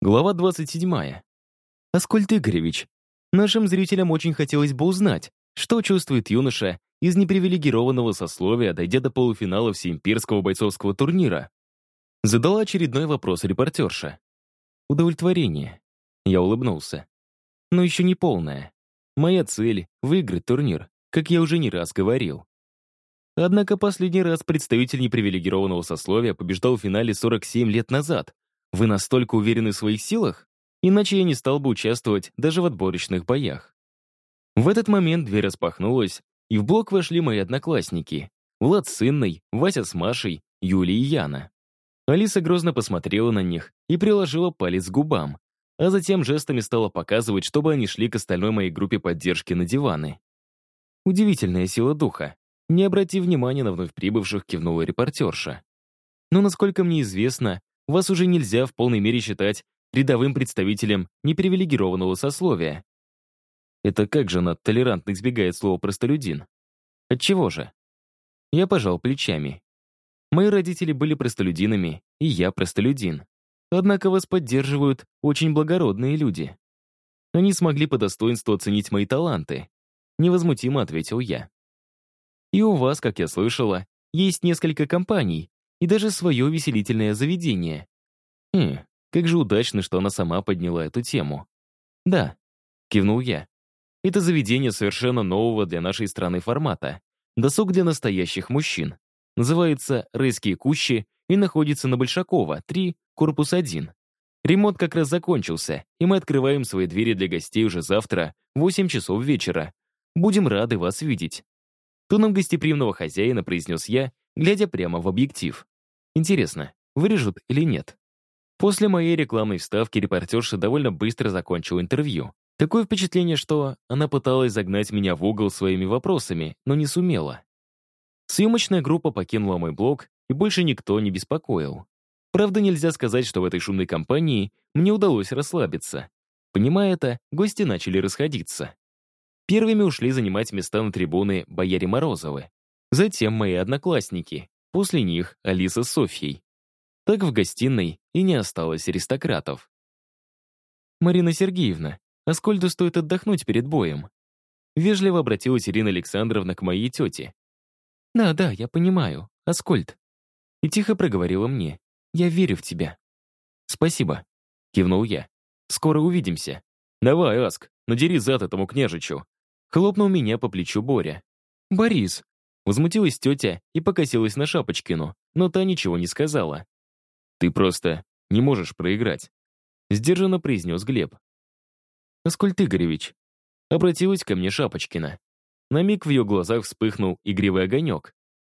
Глава 27. Аскольд Игоревич, нашим зрителям очень хотелось бы узнать, что чувствует юноша из непривилегированного сословия, дойдя до полуфинала всеимперского бойцовского турнира. Задала очередной вопрос репортерша. Удовлетворение. Я улыбнулся. Но еще не полное. Моя цель — выиграть турнир, как я уже не раз говорил. Однако последний раз представитель непривилегированного сословия побеждал в финале 47 лет назад, вы настолько уверены в своих силах? Иначе я не стал бы участвовать даже в отборочных боях. В этот момент дверь распахнулась, и в блок вошли мои одноклассники. Влад с Инной, Вася с Машей, Юлия и Яна. Алиса грозно посмотрела на них и приложила палец к губам, а затем жестами стала показывать, чтобы они шли к остальной моей группе поддержки на диваны. Удивительная сила духа. Не обрати внимания на вновь прибывших, кивнула репортерша. Но, насколько мне известно, вас уже нельзя в полной мере считать рядовым представителем непривилегированного сословия. Это как же она толерантно избегает слова «простолюдин»? Отчего же? Я пожал плечами. Мои родители были простолюдинами, и я простолюдин. Однако вас поддерживают очень благородные люди. Они смогли по достоинству оценить мои таланты. Невозмутимо ответил я. И у вас, как я слышала, есть несколько компаний, и даже свое увеселительное заведение. Хм, как же удачно, что она сама подняла эту тему. Да, кивнул я. Это заведение совершенно нового для нашей страны формата. Досуг для настоящих мужчин. Называется «Райские кущи» и находится на Большакова, 3, корпус 1. Ремонт как раз закончился, и мы открываем свои двери для гостей уже завтра, в 8 часов вечера. Будем рады вас видеть. Тоном гостеприимного хозяина произнес я, глядя прямо в объектив. Интересно, вырежут или нет? После моей рекламной вставки репортерша довольно быстро закончила интервью. Такое впечатление, что она пыталась загнать меня в угол своими вопросами, но не сумела. Съемочная группа покинула мой блог, и больше никто не беспокоил. Правда, нельзя сказать, что в этой шумной компании мне удалось расслабиться. Понимая это, гости начали расходиться. Первыми ушли занимать места на трибуны бояре Морозовы. Затем мои одноклассники, После них Алиса с Софьей. Так в гостиной и не осталось аристократов. «Марина Сергеевна, Аскольду стоит отдохнуть перед боем». Вежливо обратилась Ирина Александровна к моей тете. «Да, да, я понимаю. Аскольд». И тихо проговорила мне. «Я верю в тебя». «Спасибо», — кивнул я. «Скоро увидимся». «Давай, Аск, надери зад этому княжичу». Хлопнул меня по плечу Боря. «Борис, Возмутилась тетя и покосилась на Шапочкину, но та ничего не сказала. «Ты просто не можешь проиграть», — сдержанно произнес Глеб. «Аскольд Игоревич», — обратилась ко мне Шапочкина. На миг в ее глазах вспыхнул игривый огонек.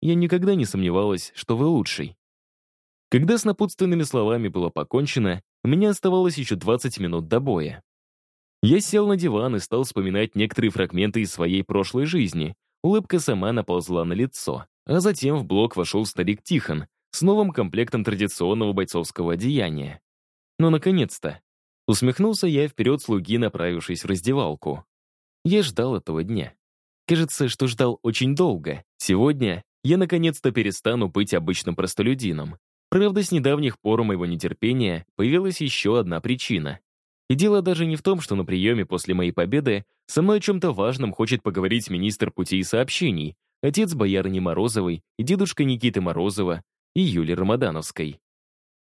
Я никогда не сомневалась, что вы лучший. Когда с напутственными словами было покончено, меня оставалось еще 20 минут до боя. Я сел на диван и стал вспоминать некоторые фрагменты из своей прошлой жизни, Улыбка сама наползла на лицо. А затем в блок вошел старик Тихон с новым комплектом традиционного бойцовского одеяния. Ну, наконец-то. Усмехнулся я вперед слуги, направившись в раздевалку. Я ждал этого дня. Кажется, что ждал очень долго. Сегодня я наконец-то перестану быть обычным простолюдином. Правда, с недавних пор у моего нетерпения появилась еще одна причина. И дело даже не в том, что на приеме после моей победы со мной о чем-то важном хочет поговорить министр путей и сообщений, отец боярыни Морозовой и дедушка Никиты Морозова и Юли Рамадановской.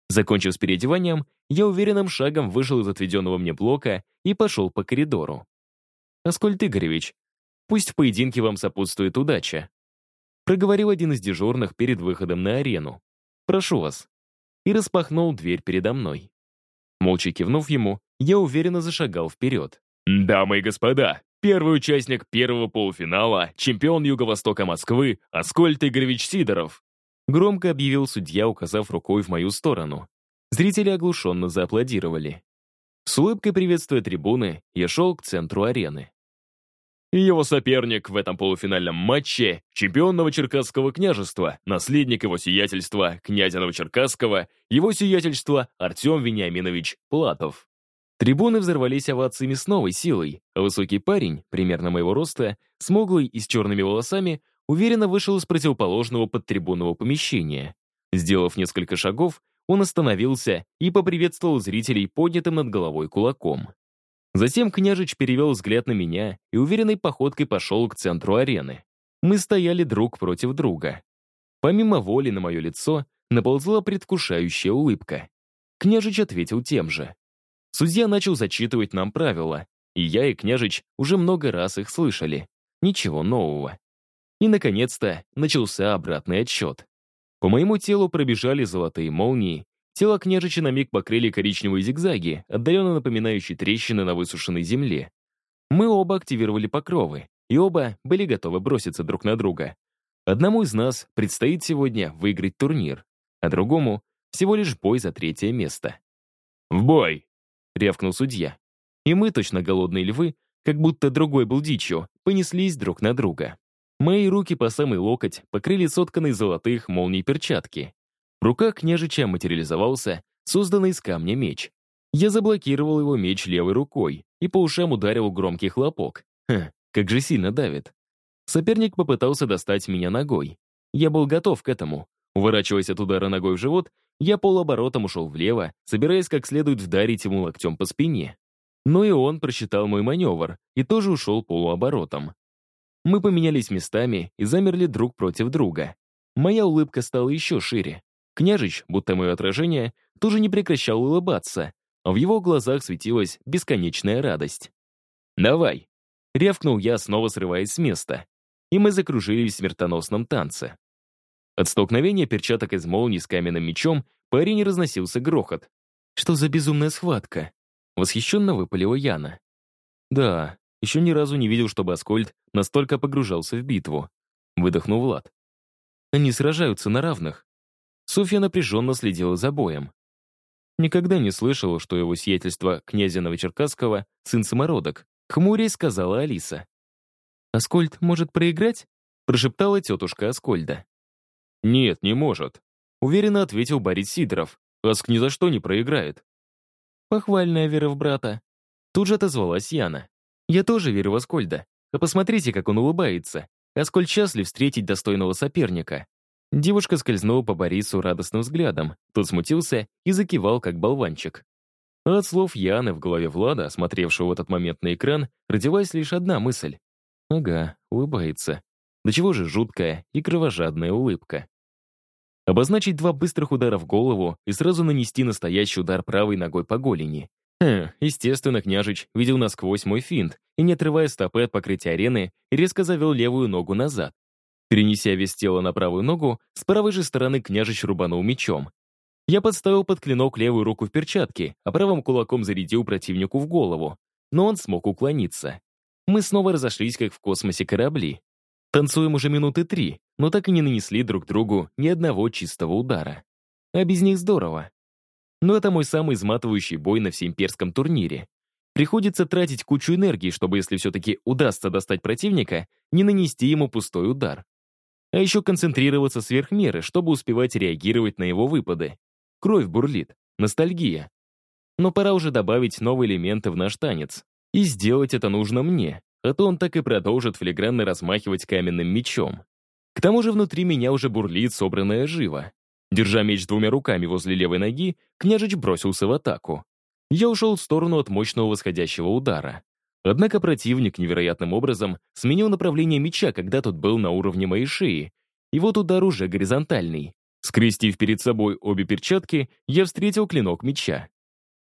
Закончив с переодеванием, я уверенным шагом вышел из отведенного мне блока и пошел по коридору. «Аскольд Игоревич, пусть в поединке вам сопутствует удача», проговорил один из дежурных перед выходом на арену. «Прошу вас». И распахнул дверь передо мной. Молча кивнув ему, я уверенно зашагал вперед. Дамы и господа, первый участник первого полуфинала, чемпион Юго-Востока Москвы Аскольд Игоревич Сидоров. Громко объявил судья, указав рукой в мою сторону. Зрители оглушенно зааплодировали. С улыбкой приветствуя трибуны, я шел к центру арены. Его соперник в этом полуфинальном матче — чемпион Новочеркасского княжества, наследник его сиятельства, князя Новочеркасского, его сиятельства Артем Вениаминович Платов. Трибуны взорвались овациями с новой силой, а высокий парень, примерно моего роста, смуглый и с черными волосами, уверенно вышел из противоположного подтрибунного помещения. Сделав несколько шагов, он остановился и поприветствовал зрителей поднятым над головой кулаком. Затем княжич перевел взгляд на меня и уверенной походкой пошел к центру арены. Мы стояли друг против друга. Помимо воли на мое лицо наползла предвкушающая улыбка. Княжич ответил тем же. Судья начал зачитывать нам правила, и я и княжич уже много раз их слышали. Ничего нового. И, наконец-то, начался обратный отсчет. По моему телу пробежали золотые молнии, тело княжича на миг покрыли коричневые зигзаги, отдаленно напоминающие трещины на высушенной земле. Мы оба активировали покровы, и оба были готовы броситься друг на друга. Одному из нас предстоит сегодня выиграть турнир, а другому — всего лишь бой за третье место. «В бой!» — рявкнул судья. И мы, точно голодные львы, как будто другой был дичью, понеслись друг на друга. Мои руки по самый локоть покрыли сотканные золотых молний перчатки. В руках княжича материализовался созданный из камня меч. Я заблокировал его меч левой рукой и по ушам ударил громкий хлопок. Хм, как же сильно давит. Соперник попытался достать меня ногой. Я был готов к этому. Уворачиваясь от удара ногой в живот, я полуоборотом ушел влево, собираясь как следует вдарить ему локтем по спине. Но и он просчитал мой маневр и тоже ушел полуоборотом. Мы поменялись местами и замерли друг против друга. Моя улыбка стала еще шире. Княжич, будто мое отражение, тоже не прекращал улыбаться, а в его глазах светилась бесконечная радость. «Давай!» — рявкнул я, снова срываясь с места. И мы закружились в смертоносном танце. От столкновения перчаток из молнии с каменным мечом по арене разносился грохот. «Что за безумная схватка?» Восхищенно выпалила Яна. «Да, еще ни разу не видел, чтобы Аскольд настолько погружался в битву. Выдохнул Влад. Они сражаются на равных. Софья напряженно следила за боем. Никогда не слышала, что его сиятельство князя Новочеркасского — сын самородок. Хмурей сказала Алиса. «Аскольд может проиграть?» — прошептала тетушка Аскольда. «Нет, не может», — уверенно ответил Борис Сидоров. «Аск ни за что не проиграет». Похвальная вера в брата. Тут же отозвалась Яна. Я тоже верю в Аскольда. А посмотрите, как он улыбается. Аскольд счастлив встретить достойного соперника. Девушка скользнула по Борису радостным взглядом. Тот смутился и закивал, как болванчик. А от слов Яны в голове Влада, смотревшего в этот момент на экран, родилась лишь одна мысль. Ага, улыбается. До чего же жуткая и кровожадная улыбка. Обозначить два быстрых удара в голову и сразу нанести настоящий удар правой ногой по голени. Хм, естественно, княжич видел насквозь мой финт и, не отрывая стопы от покрытия арены, резко завел левую ногу назад. Перенеся вес тела на правую ногу, с правой же стороны княжич рубанул мечом. Я подставил под клинок левую руку в перчатке, а правым кулаком зарядил противнику в голову. Но он смог уклониться. Мы снова разошлись, как в космосе корабли. Танцуем уже минуты три, но так и не нанесли друг другу ни одного чистого удара. А без них здорово. Но это мой самый изматывающий бой на всеимперском турнире. Приходится тратить кучу энергии, чтобы, если все-таки удастся достать противника, не нанести ему пустой удар. А еще концентрироваться сверх меры, чтобы успевать реагировать на его выпады. Кровь бурлит, ностальгия. Но пора уже добавить новые элементы в наш танец. И сделать это нужно мне, а то он так и продолжит филигранно размахивать каменным мечом. К тому же внутри меня уже бурлит собранная жива. Держа меч двумя руками возле левой ноги, княжич бросился в атаку. Я ушел в сторону от мощного восходящего удара. Однако противник невероятным образом сменил направление меча, когда тот был на уровне моей шеи. И вот удар уже горизонтальный. Скрестив перед собой обе перчатки, я встретил клинок меча.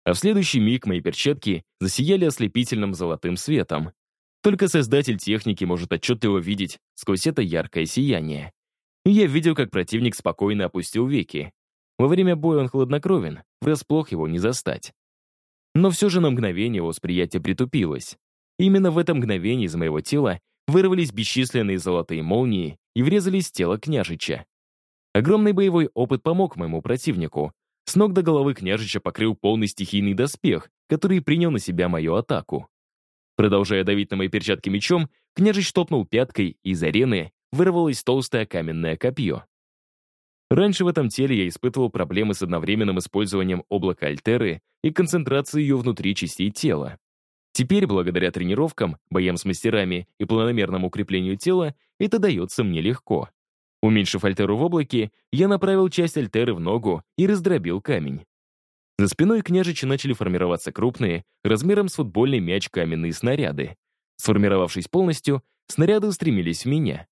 А в следующий миг мои перчатки засияли ослепительным золотым светом. Только создатель техники может отчетливо видеть сквозь это яркое сияние я видел, как противник спокойно опустил веки. Во время боя он хладнокровен, врасплох его не застать. Но все же на мгновение восприятие притупилось. Именно в это мгновение из моего тела вырвались бесчисленные золотые молнии и врезались в тело княжича. Огромный боевой опыт помог моему противнику. С ног до головы княжича покрыл полный стихийный доспех, который принял на себя мою атаку. Продолжая давить на мои перчатки мечом, княжич топнул пяткой из арены вырвалось толстое каменное копье. Раньше в этом теле я испытывал проблемы с одновременным использованием облака Альтеры и концентрацией ее внутри частей тела. Теперь, благодаря тренировкам, боям с мастерами и планомерному укреплению тела, это дается мне легко. Уменьшив альтеру в облаке, я направил часть альтеры в ногу и раздробил камень. За спиной княжича начали формироваться крупные, размером с футбольный мяч каменные снаряды. Сформировавшись полностью, снаряды устремились в меня.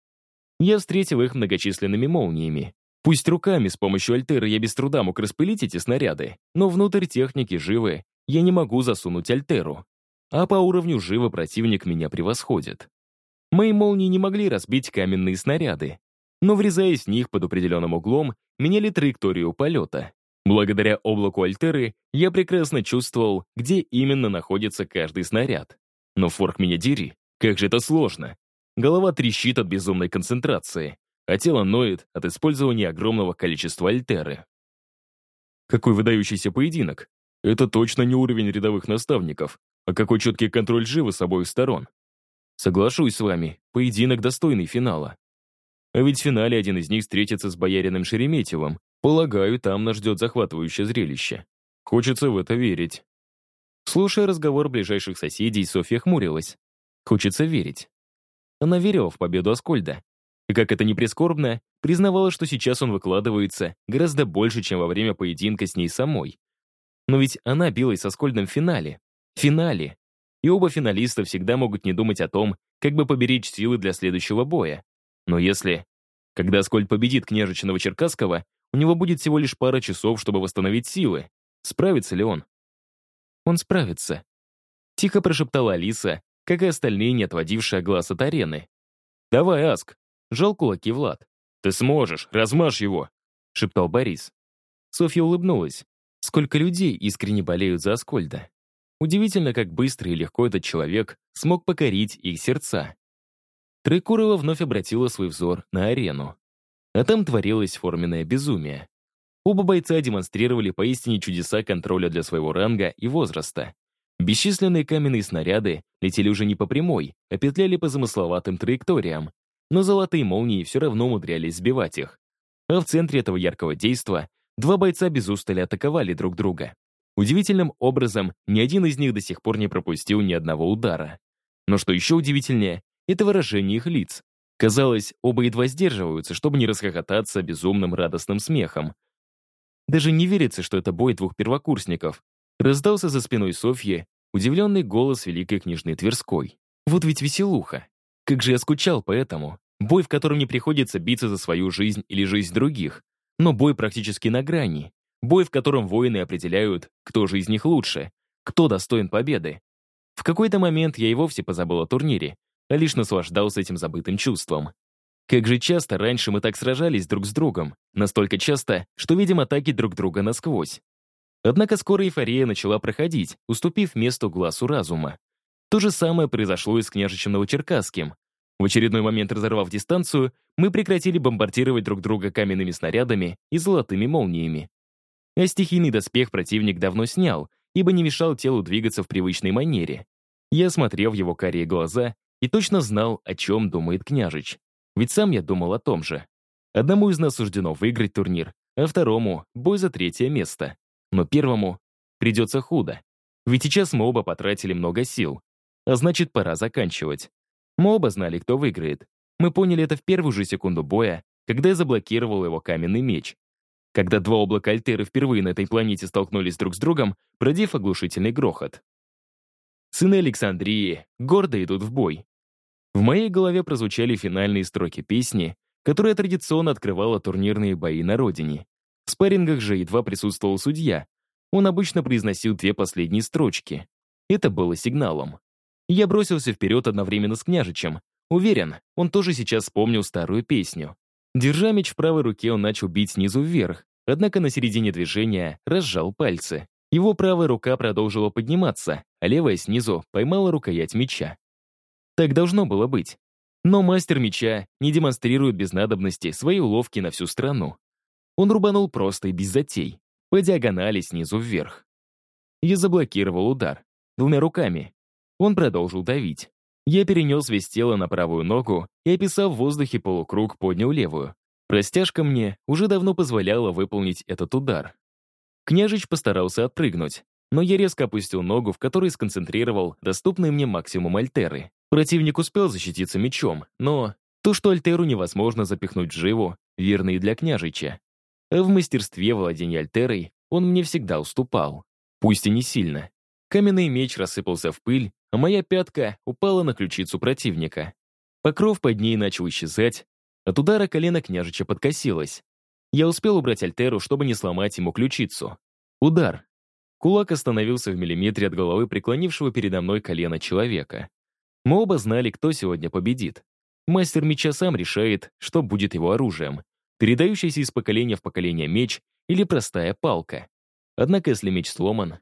Я встретил их многочисленными молниями. Пусть руками с помощью альтеры я без труда мог распылить эти снаряды, но внутрь техники живы я не могу засунуть альтеру. А по уровню живо противник меня превосходит. Мои молнии не могли разбить каменные снаряды, но, врезаясь в них под определенным углом, меняли траекторию полета. Благодаря облаку Альтеры я прекрасно чувствовал, где именно находится каждый снаряд. Но форк меня дери, как же это сложно. Голова трещит от безумной концентрации, а тело ноет от использования огромного количества Альтеры. Какой выдающийся поединок. Это точно не уровень рядовых наставников, а какой четкий контроль живы с обоих сторон. Соглашусь с вами, поединок достойный финала. А ведь в финале один из них встретится с боярином Шереметьевым. Полагаю, там нас ждет захватывающее зрелище. Хочется в это верить. Слушая разговор ближайших соседей, Софья хмурилась. Хочется верить. Она верила в победу Аскольда. И как это ни прискорбно, признавала, что сейчас он выкладывается гораздо больше, чем во время поединка с ней самой. Но ведь она билась со Аскольдом в финале. Финале. И оба финалиста всегда могут не думать о том, как бы поберечь силы для следующего боя. Но если... Когда Аскольд победит княжичного Черкасского, у него будет всего лишь пара часов, чтобы восстановить силы. Справится ли он? Он справится. Тихо прошептала Алиса, как и остальные, не отводившие глаз от арены. «Давай, Аск!» — жал кулаки Влад. «Ты сможешь, размажь его!» — шептал Борис. Софья улыбнулась. Сколько людей искренне болеют за Аскольда. Удивительно, как быстро и легко этот человек смог покорить их сердца. Тройкурова вновь обратила свой взор на арену. А там творилось форменное безумие. Оба бойца демонстрировали поистине чудеса контроля для своего ранга и возраста. Бесчисленные каменные снаряды летели уже не по прямой, а петляли по замысловатым траекториям, но золотые молнии все равно умудрялись сбивать их. А в центре этого яркого действа два бойца без устали атаковали друг друга. Удивительным образом, ни один из них до сих пор не пропустил ни одного удара. Но что еще удивительнее, это выражение их лиц. Казалось, оба едва сдерживаются, чтобы не расхохотаться безумным радостным смехом. Даже не верится, что это бой двух первокурсников. Раздался за спиной Софьи удивленный голос великой княжны Тверской. Вот ведь веселуха. Как же я скучал по этому. Бой, в котором не приходится биться за свою жизнь или жизнь других. Но бой практически на грани. Бой, в котором воины определяют, кто же из них лучше, кто достоин победы. В какой-то момент я и вовсе позабыл о турнире, а лишь наслаждался этим забытым чувством. Как же часто раньше мы так сражались друг с другом, настолько часто, что видим атаки друг друга насквозь. Однако скоро эйфория начала проходить, уступив месту глазу разума. То же самое произошло и с княжичем Новочеркасским. В очередной момент разорвав дистанцию, мы прекратили бомбардировать друг друга каменными снарядами и золотыми молниями. А стихийный доспех противник давно снял, ибо не мешал телу двигаться в привычной манере. Я смотрел в его карие глаза и точно знал, о чем думает княжич. Ведь сам я думал о том же. Одному из нас суждено выиграть турнир, а второму — бой за третье место. Но первому придется худо. Ведь сейчас мы оба потратили много сил. А значит, пора заканчивать. Мы оба знали, кто выиграет. Мы поняли это в первую же секунду боя, когда я заблокировал его каменный меч. Когда два облака Альтеры впервые на этой планете столкнулись друг с другом, продев оглушительный грохот. Сыны Александрии гордо идут в бой. В моей голове прозвучали финальные строки песни, которая традиционно открывала турнирные бои на родине. В спаррингах же едва присутствовал судья. Он обычно произносил две последние строчки. Это было сигналом. Я бросился вперед одновременно с княжичем. Уверен, он тоже сейчас вспомнил старую песню. Держа меч в правой руке, он начал бить снизу вверх, однако на середине движения разжал пальцы. Его правая рука продолжила подниматься, а левая снизу поймала рукоять меча. Так должно было быть. Но мастер меча не демонстрирует без надобности свои уловки на всю страну. Он рубанул просто и без затей, по диагонали снизу вверх. Я заблокировал удар. Двумя руками. Он продолжил давить. Я перенес весь тело на правую ногу и, описав в воздухе полукруг, поднял левую. Простяжка мне уже давно позволяла выполнить этот удар. Княжич постарался отпрыгнуть, но я резко опустил ногу, в которой сконцентрировал доступный мне максимум альтеры. Противник успел защититься мечом, но То, что Альтеру невозможно запихнуть в живу, верно и для княжича. В мастерстве владения Альтерой он мне всегда уступал. Пусть и не сильно. Каменный меч рассыпался в пыль, а моя пятка упала на ключицу противника. Покров под ней начал исчезать, от удара колено княжича подкосилось. Я успел убрать Альтеру, чтобы не сломать ему ключицу. Удар. Кулак остановился в миллиметре от головы преклонившего передо мной колена человека. Мы оба знали, кто сегодня победит. Мастер меча сам решает, что будет его оружием. Передающийся из поколения в поколение меч или простая палка. Однако, если меч сломан,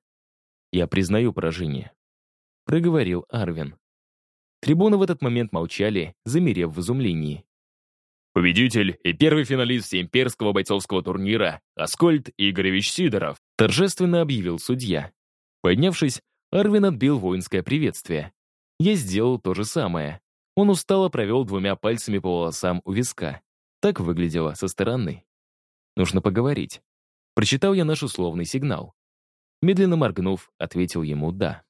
я признаю поражение. Проговорил Арвин. Трибуны в этот момент молчали, замерев в изумлении. Победитель и первый финалист всеимперского бойцовского турнира Аскольд Игоревич Сидоров торжественно объявил судья. Поднявшись, Арвин отбил воинское приветствие. Я сделал то же самое. Он устало провел двумя пальцами по волосам у виска. Так выглядело со стороны. Нужно поговорить. Прочитал я наш условный сигнал. Медленно моргнув, ответил ему «да».